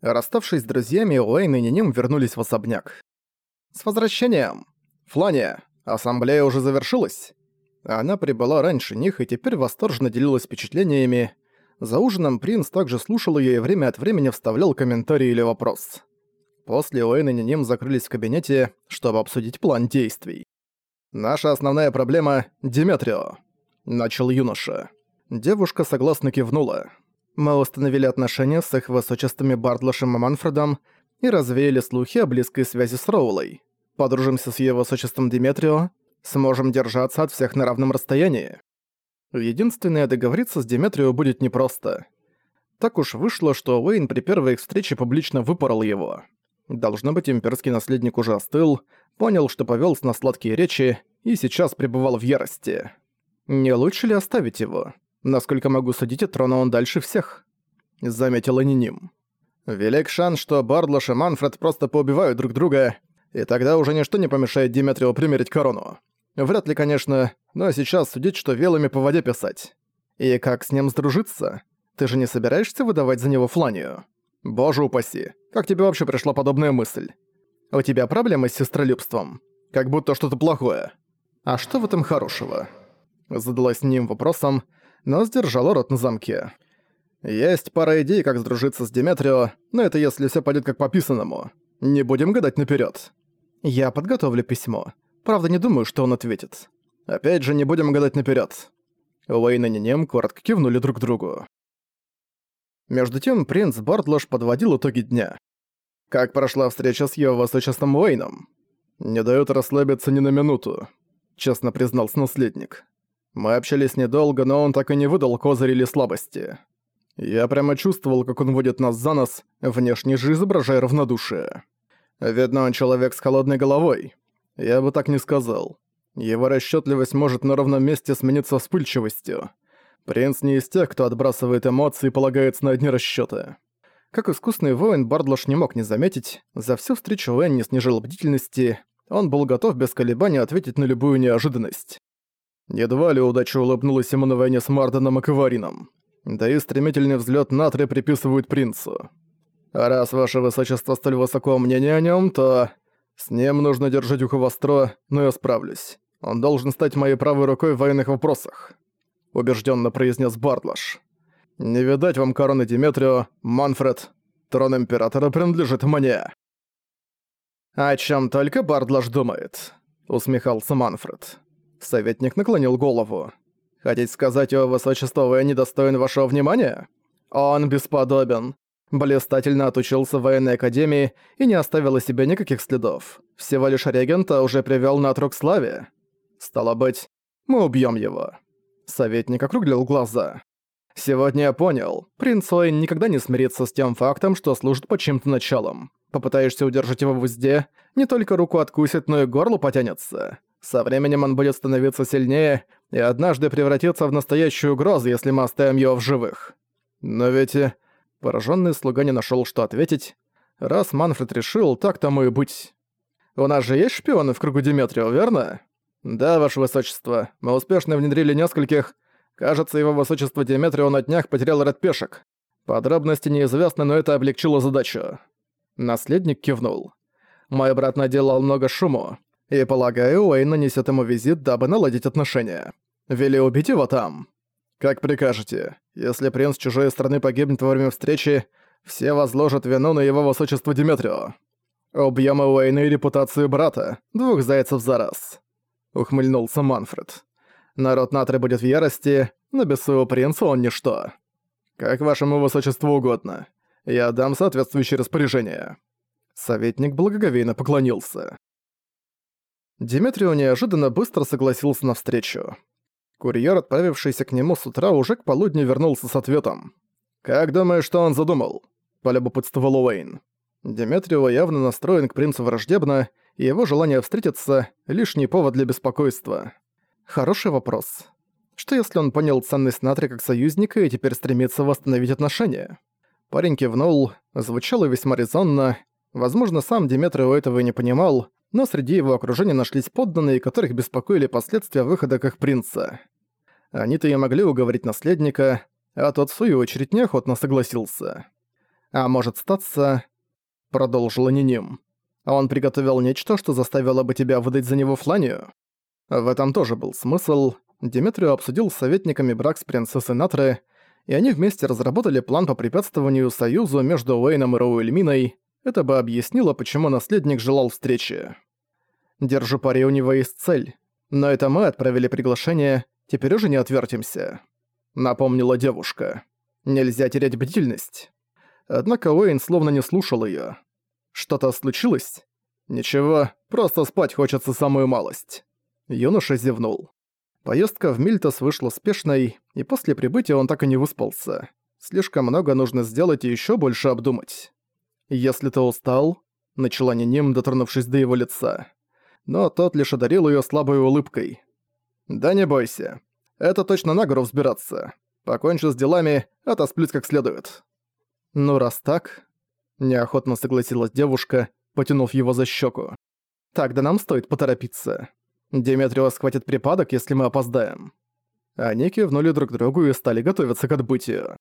Расставшись с друзьями, Уэйн и Ниним вернулись в особняк. «С возвращением! Флания, ассамблея уже завершилась?» Она прибыла раньше них и теперь восторженно делилась впечатлениями. За ужином принц также слушал её и время от времени вставлял комментарий или вопрос. После Уэйн и Ниним закрылись в кабинете, чтобы обсудить план действий. «Наша основная проблема — Диметрио», — начал юноша. Девушка согласно кивнула. Мы установили отношения с их высочествами Бартлашем и Манфредом и развеяли слухи о близкой связи с Роулой. Подружимся с ее высочеством Диметрио, сможем держаться от всех на равном расстоянии. Единственное, договориться с Диметрио будет непросто. Так уж вышло, что Уэйн при первой их встрече публично выпорол его. Должно быть, имперский наследник уже остыл, понял, что повелся на сладкие речи и сейчас пребывал в ярости. Не лучше ли оставить его? Насколько могу судить, трона он дальше всех», — заметил Аниним. «Велик шанс, что Бардлош и Манфред просто поубивают друг друга, и тогда уже ничто не помешает Диметрио примерить корону. Вряд ли, конечно, но сейчас судить, что велами по воде писать. И как с ним сдружиться? Ты же не собираешься выдавать за него Фланию? Боже упаси, как тебе вообще пришла подобная мысль? У тебя проблемы с сестролюбством? Как будто что-то плохое. А что в этом хорошего?» Задалась ним вопросом, но сдержала рот на замке. «Есть пара идей, как сдружиться с Деметрио, но это если все пойдет как по писанному. Не будем гадать наперед. Я подготовлю письмо. Правда, не думаю, что он ответит. Опять же, не будем гадать наперед. Уэйн и Нинем коротко кивнули друг другу. Между тем принц Бартлош подводил итоги дня. Как прошла встреча с его высочеством Уэйном? «Не дают расслабиться ни на минуту», — честно признался наследник. Мы общались недолго, но он так и не выдал козырь или слабости. Я прямо чувствовал, как он водит нас за нос, внешне же изображая равнодушие. Видно, он человек с холодной головой. Я бы так не сказал. Его расчетливость может на ровном месте смениться вспыльчивостью. Принц не из тех, кто отбрасывает эмоции и полагается на одни расчеты. Как искусный воин, Бардлош не мог не заметить, за всю встречу Уэн не снижал бдительности, он был готов без колебаний ответить на любую неожиданность. Едва ли удача улыбнулась ему на войне с Марденом и Каварином. Да и стремительный взлет натрия приписывают принцу. А раз ваше высочество столь высокого мнения о нем, то... С ним нужно держать ухо востро, но я справлюсь. Он должен стать моей правой рукой в военных вопросах», — убежденно произнес Бардлаш. «Не видать вам короны Диметрио, Манфред. Трон Императора принадлежит мне». «О чем только Бардлаш думает», — усмехался Манфред. Советник наклонил голову. «Хотите сказать, о высочество Вэй недостоин вашего внимания? Он бесподобен. Блистательно отучился в военной академии и не оставил о себе никаких следов. Всего лишь регента уже привел на трог славе. Стало быть, мы убьем его». Советник округлил глаза. «Сегодня я понял, принц Уэйн никогда не смирится с тем фактом, что служит по чьим-то началам. Попытаешься удержать его в узде, не только руку откусит, но и горло потянется. Со временем он будет становиться сильнее и однажды превратиться в настоящую угрозу, если мы оставим его в живых. Но ведь... и Пораженный слуга не нашел, что ответить. Раз Манфред решил, так тому и быть. У нас же есть шпионы в кругу Диметрио, верно? Да, ваше высочество. Мы успешно внедрили нескольких. Кажется, его высочество Диметрио на днях потерял ряд пешек. Подробности неизвестны, но это облегчило задачу. Наследник кивнул. Мой брат наделал много шуму. И полагаю, Уэйн нанесет ему визит, дабы наладить отношения. Вели убить его там. Как прикажете. Если принц чужой страны погибнет во время встречи, все возложат вину на его высочество Диметрио. Убьем Уэйна и репутацию брата, двух зайцев за раз. Ухмыльнулся Манфред. Народ Натри будет в ярости, но без своего принца он ничто. Как вашему высочеству угодно. Я дам соответствующее распоряжение. Советник благоговейно поклонился. Димитрио неожиданно быстро согласился на встречу. Курьер, отправившийся к нему с утра, уже к полудню вернулся с ответом. «Как думаешь, что он задумал?» – полюбопытствовал Уэйн. Димитрио явно настроен к принцу враждебно, и его желание встретиться – лишний повод для беспокойства. Хороший вопрос. Что если он понял ценность Натри как союзника и теперь стремится восстановить отношения? Парень кивнул, звучало весьма резонно. Возможно, сам Димитрио этого и не понимал, но среди его окружения нашлись подданные, которых беспокоили последствия выхода как принца. Они-то и могли уговорить наследника, а тот в свою очередь неохотно согласился. А может статься... Продолжила Ниним. Он приготовил нечто, что заставило бы тебя выдать за него Фланию? В этом тоже был смысл. Диметрио обсудил с советниками брак с принцессой Натры, и они вместе разработали план по препятствованию союзу между Уэйном и Роуэльминой. Это бы объяснило, почему наследник желал встречи. Держу пари, у него есть цель. Но это мы отправили приглашение, теперь уже не отвертимся. Напомнила девушка. Нельзя терять бдительность. Однако Уэйн словно не слушал её. Что-то случилось? Ничего, просто спать хочется самую малость. Юноша зевнул. Поездка в Мильтос вышла спешной, и после прибытия он так и не выспался. Слишком много нужно сделать и ещё больше обдумать. «Если ты устал», — начала Ниним, дотронувшись до его лица. Но тот лишь одарил её слабой улыбкой. «Да не бойся. Это точно на гору взбираться. Покончу с делами, отосплюсь как следует». «Ну, раз так...» — неохотно согласилась девушка, потянув его за щеку. «Тогда нам стоит поторопиться. Деметрио схватит припадок, если мы опоздаем». Они кивнули друг другу и стали готовиться к отбытию.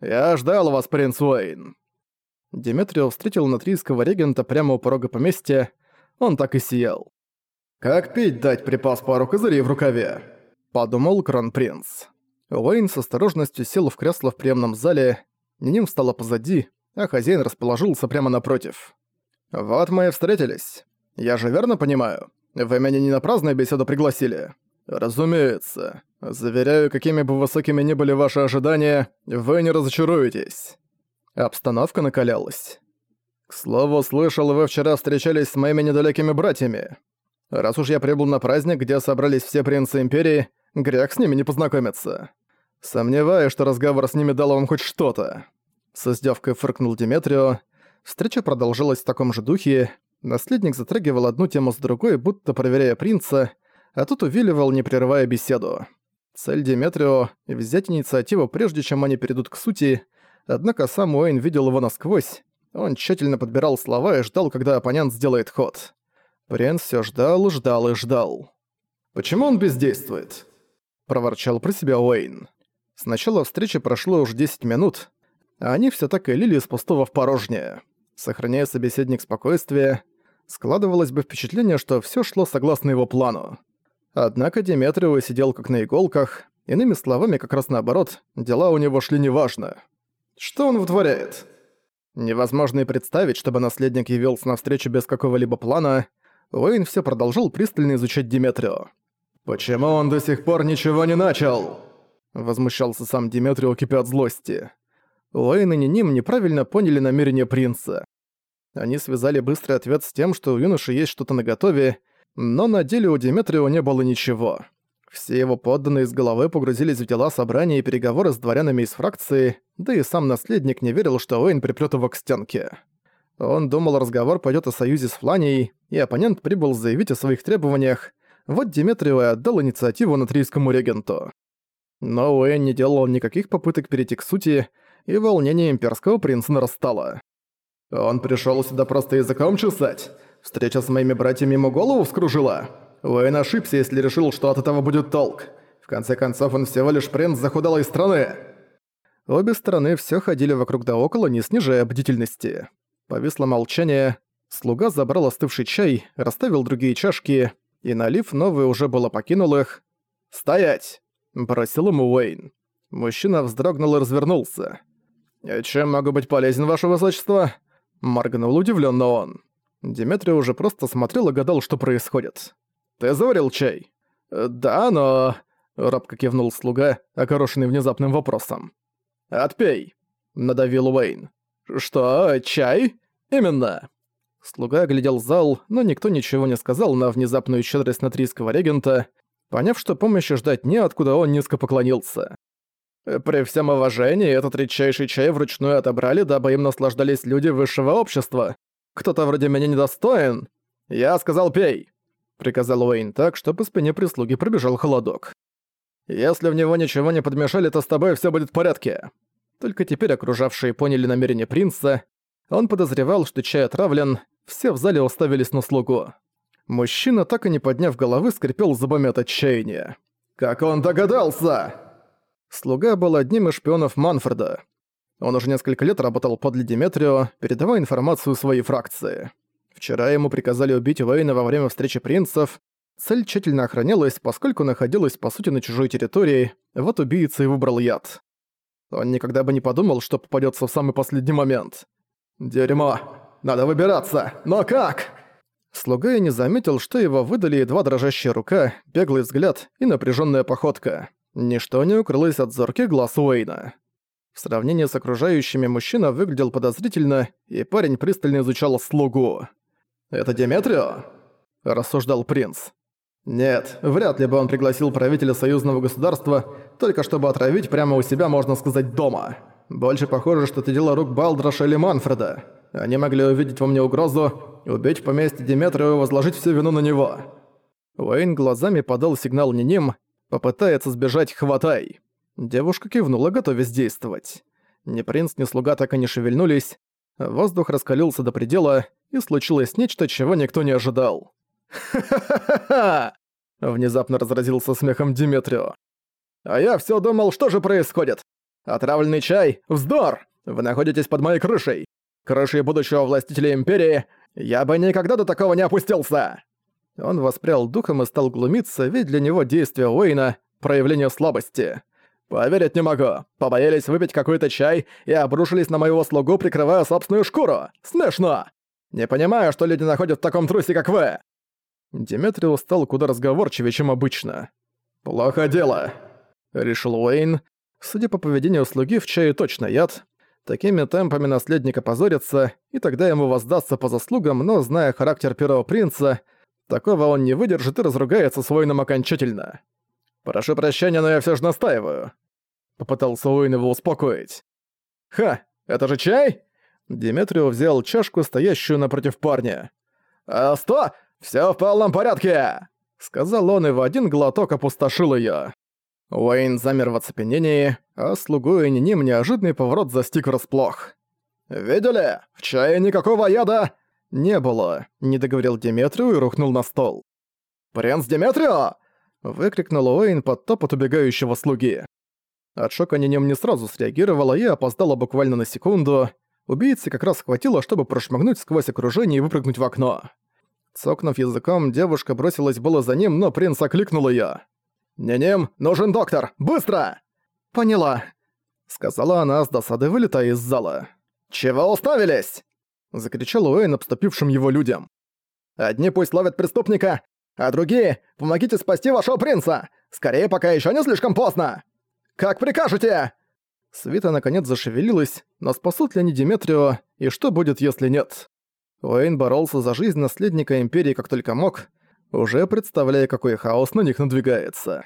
«Я ждал вас, принц Уэйн». Деметрио встретил натрийского регента прямо у порога поместья, он так и сиял. «Как пить дать припас пару козырей в рукаве?» – подумал кронпринц. Уэйн с осторожностью сел в кресло в приемном зале, Ниним встала позади, а хозяин расположился прямо напротив. «Вот мы и встретились. Я же верно понимаю? Вы меня не на праздную беседу пригласили?» «Разумеется. Заверяю, какими бы высокими ни были ваши ожидания, вы не разочаруетесь». Обстановка накалялась. «К слову, слышал, вы вчера встречались с моими недалекими братьями. Раз уж я прибыл на праздник, где собрались все принцы Империи, грех с ними не познакомиться. Сомневаюсь, что разговор с ними дал вам хоть что-то». С издевкой фыркнул Диметрио. Встреча продолжилась в таком же духе. Наследник затрагивал одну тему с другой, будто проверяя принца, а тут увиливал, не прерывая беседу. Цель Диметрио — взять инициативу прежде, чем они перейдут к сути, однако сам Уэйн видел его насквозь. Он тщательно подбирал слова и ждал, когда оппонент сделает ход. Принц все ждал, ждал и ждал. «Почему он бездействует?» – проворчал про себя Уэйн. С начала встречи прошло уже 10 минут, а они все так и лили из пустого в порожнее. Сохраняя собеседник спокойствие, складывалось бы впечатление, что все шло согласно его плану. Однако Деметрио сидел как на иголках, иными словами, как раз наоборот, дела у него шли неважно. Что он вытворяет? Невозможно и представить, чтобы наследник явился на встречу без какого-либо плана. Уэйн все продолжил пристально изучать Диметрио. «Почему он до сих пор ничего не начал?» Возмущался сам Диметрио, кипя от злости. Уэйн и Ниним неправильно поняли намерение принца. Они связали быстрый ответ с тем, что у юноши есть что-то наготове, но на деле у Диметрио не было ничего. Все его подданные с головы погрузились в дела собрания и переговоры с дворянами из фракции, да и сам наследник не верил, что Уэйн припрёт его к стенке. Он думал, разговор пойдет о союзе с Фланией, и оппонент прибыл заявить о своих требованиях, вот Диметрио отдал инициативу натрийскому регенту. Но Уэйн не делал никаких попыток перейти к сути, и волнение имперского принца нарастало. «Он пришёл сюда просто языком чесать? Встреча с моими братьями ему голову вскружила?» Уэйн ошибся, если решил, что от этого будет толк. В конце концов, он всего лишь принц захудалой страны. Обе стороны все ходили вокруг да около, не снижая бдительности. Повисло молчание. Слуга забрал остывший чай, расставил другие чашки, и, налив новые, уже было покинул их. «Стоять!» – бросил ему Уэйн. Мужчина вздрогнул и развернулся. «Чем могу быть полезен, ваше высочество?» – моргнул удивленно он. Диметрий уже просто смотрел и гадал, что происходит. «Ты заварил чай?» «Э, «Да, но...» — робко кивнул слуга, окорошенный внезапным вопросом. «Отпей!» — надавил Уэйн. «Что, чай? Именно!» Слуга оглядел зал, но никто ничего не сказал на внезапную щедрость натрийского регента, поняв, что помощи ждать неоткуда, он низко поклонился. «При всем уважении, этот редчайший чай вручную отобрали, дабы им наслаждались люди высшего общества. Кто-то вроде меня недостоин. Я сказал «пей». Приказал Уэйн так, что по спине прислуги пробежал холодок. «Если в него ничего не подмешали, то с тобой все будет в порядке». Только теперь окружавшие поняли намерение принца. Он подозревал, что чай отравлен, все в зале уставились на слугу. Мужчина, так и не подняв головы, скрипел зубами от отчаяния. «Как он догадался?» Слуга был одним из шпионов Манфреда. Он уже несколько лет работал подле Диметрио, передавая информацию своей фракции. Вчера ему приказали убить Уэйна во время встречи принцев. Цель тщательно охранялась, поскольку находилась по сути на чужой территории, вот убийца и выбрал яд. Он никогда бы не подумал, что попадется в самый последний момент. «Дерьмо! Надо выбираться! Но как?» Слуга и не заметил, что его выдали едва дрожащая рука, беглый взгляд и напряженная походка. Ничто не укрылось от зорких глаз Уэйна. В сравнении с окружающими мужчина выглядел подозрительно, и парень пристально изучал слугу. «Это Деметрио?» – рассуждал принц. «Нет, вряд ли бы он пригласил правителя союзного государства, только чтобы отравить прямо у себя, можно сказать, дома. Больше похоже, что это дело рук Балдраша или Манфреда. Они могли увидеть во мне угрозу, убить в поместье Деметрио и возложить всю вину на него». Уэйн глазами подал сигнал Ниним, попытается сбежать «хватай». Девушка кивнула, готовясь действовать. Ни принц, ни слуга так и не шевельнулись. Воздух раскалился до предела, и случилось нечто, чего никто не ожидал. «Ха-ха-ха-ха!» Внезапно разразился смехом Диметрио. «А я всё думал, что же происходит? Отравленный чай? Вздор! Вы находитесь под моей крышей. Крышей будущего властителя Империи. Я бы никогда до такого не опустился!» Он воспрял духом и стал глумиться, ведь для него действие Уэйна — проявление слабости. «Поверить не могу. Побоялись выпить какой-то чай и обрушились на моего слугу, прикрывая собственную шкуру. Смешно! Не понимаю, что люди находят в таком трусе, как вы!» Диметрио стал куда разговорчивее, чем обычно. «Плохо дело», — решил Уэйн. Судя по поведению слуги, в чае точно яд. Такими темпами наследник опозорится, и тогда ему воздастся по заслугам, но, зная характер первого принца, такого он не выдержит и разругается с воином окончательно. «Прошу прощения, но я все же настаиваю», — попытался Уэйн его успокоить. «Ха, это же чай?» Диметрио взял чашку, стоящую напротив парня. «А сто! Всё в полном порядке!» Сказал он и в один глоток опустошил её. Уэйн замер в оцепенении, а слугу и ним неожиданный поворот застиг врасплох. «Видели? В чае никакого яда!» «Не было», — не договорил Диметрио и рухнул на стол. «Принц Диметрио!» Выкрикнул Уэйн под топот убегающего слуги. От шока Нинем не сразу среагировала и опоздала буквально на секунду. Убийце как раз хватило, чтобы прошмыгнуть сквозь окружение и выпрыгнуть в окно. Цокнув языком, девушка бросилась было за ним, но принц окликнул её. «Нинем, нужен доктор! Быстро!» «Поняла», — сказала она с досады, вылетая из зала. «Чего уставились?» — закричал Уэйн обступившим его людям. «Одни пусть ловят преступника, а другие — помогите спасти вашего принца! Скорее, пока еще не слишком поздно! Как прикажете!» Свита наконец зашевелилась, но спасут ли они Диметрио, и что будет, если нет? Уэйн боролся за жизнь наследника Империи как только мог, уже представляя, какой хаос на них надвигается.